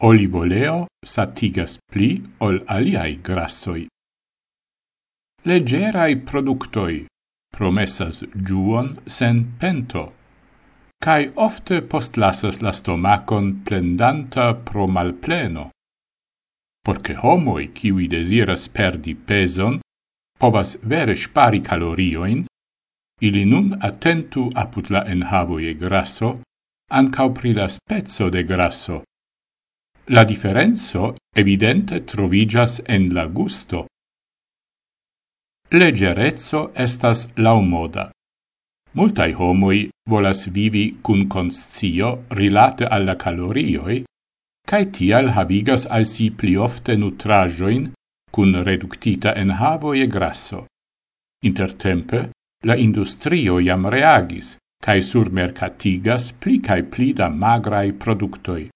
Olivoleo satigas pli ol aliai grassoi. Legerai productoi promessas giuon sen pento, cae ofte postlasas la stomacon plendanta pro malpleno, porque homoi qui desiras perdi peson povas vere spari calorioin, ili nun attentu aput la enhavoie grasso, ancau pri la spezzo de grasso, La differenzo evidente trovigas en la gusto. Legerezzo estas laumoda. Multai homoi volas vivi cun conscio rilate alla calorioi, cae tial havigas al si pli ofte nutrajoin cun reductita en e grasso. Intertempe, la industrio jam reagis, cae surmercatigas pli cae pli da magrai productoi.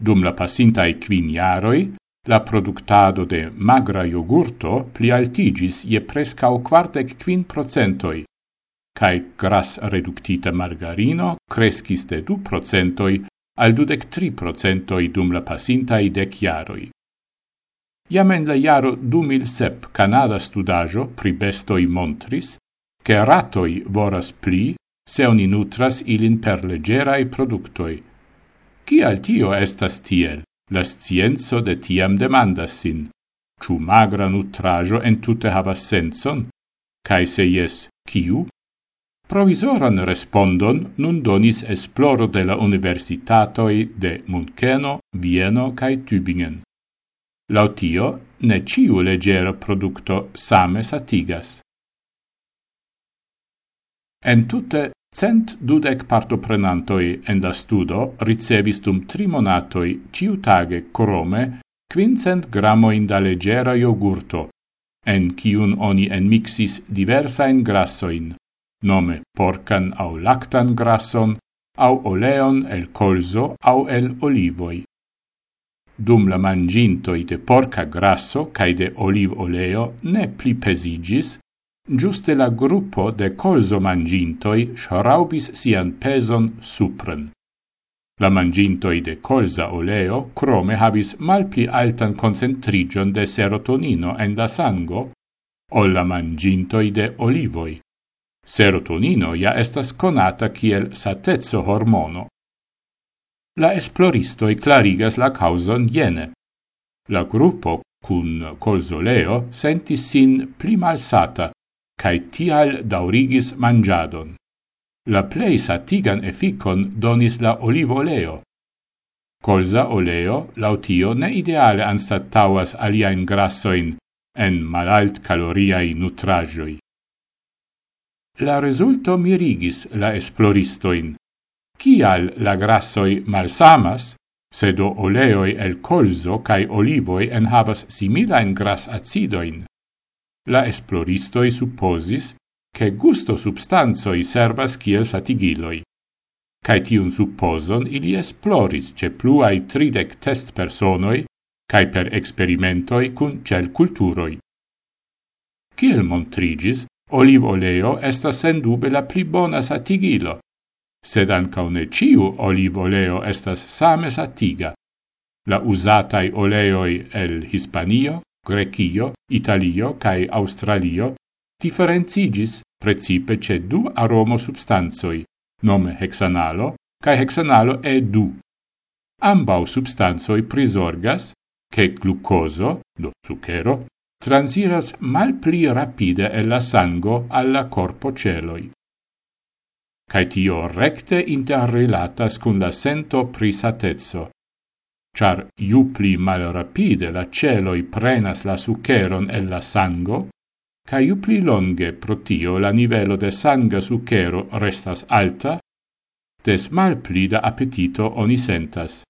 Dum la pasintai quin iaroi, la productado de magra yogurto pli altigis je prescau quartec quin procentoi, cae gras reductita margarino crescis de du procentoi al dudec tri procentoi dum la pasintai dec iaroi. Iam en la iaro 2007 Canada studajo pri bestoi montris, che ratoi voras pli se oni nutras ilin per legerai productoi, Cial tio estas tiel? La scienzo de tiam demandas sin. Ču magra nutrajo en tute havas senson? Cai se jes, kiu? Provisoran respondon nun donis esploro de la universitatoi de Munkeno, Vieno cae Tübingen. Laŭ tio, ne ciu leĝera producto same satigas. En tutte Cent dudec partoprenantoi en la studo ricevis dum tri monatoi ciutage corome quincent gramoin da legera iogurto, en cium oni enmixis diversain grassoin, nome porcan au lactan grasson, au oleon el colzo au el olivoi. Dum la mangintoi de porca grasso cae de oliv oleo ne pli pesigis, giuste la gruppo de colzo mangintoi sharaubis sian peson supren. La mangintoi de colza oleo crome habis malpli altan concentrigion de serotonino en la sango, o la mangintoi de olivoi. Serotonino ja estas conata kiel satezzo hormono. La esploristoi clarigas la causon jene. La gruppo cun colzoleo sentis sin pli malsata, cae tial daurigis mangiadon. La plei satigan efficon donis la olivo oleo. Colza oleo lautio ne ideale anstattauas aliaen grassoin en malalt caloriai nutragioi. La resulto mirigis la esploristoin. Cial la grassoi malsamas, sedo oleoi el colzo cae olivoi en havas similaen gras acidoin? la esploristoi supposis che gusto substanzoi servas kiel fatigiloi. Cai tiun supposon ili esploris ce pluai tridec test personoi cae per experimentoi cun cel culturoi. Ciel montrigis, olivoleo estas sendube la pli bona satigilo, sed anca ne ciu olivoleo estas same satiga. La usatai oleoi el Hispanio, Grecio, Italio cae Australio differenzigis precipe ce du aromo substanzoi, nome hexanalo cae hexanalo E2. Ambau substanzoi prisorgas che glucoso, do zucchero, transiras mal pli rapide el la sango alla corpo celoi. Cae tio recte interrelatas cun la sento prisatezzo, char iu pli malrapide la celoi prenas la suceron e la sango, ca iu pli longe protio la nivelo de sanga sucero restas alta, des mal pli da appetito oni sentas.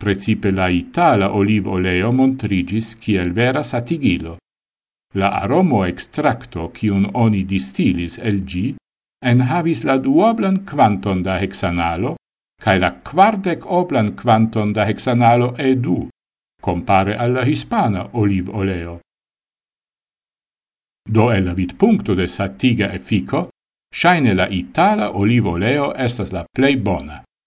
Precipe la itala oliv oleo montrigis kiel vera satigilo. La aromo extracto kiun oni distilis el gi en havis la duoblan quanton da hexanalo, cae la quardec oblan quanton da hexanalo e du, compare alla hispana oliv oleo. Do el la vid puncto de satiga effico, shaine la itala oliv oleo estas la plei bona.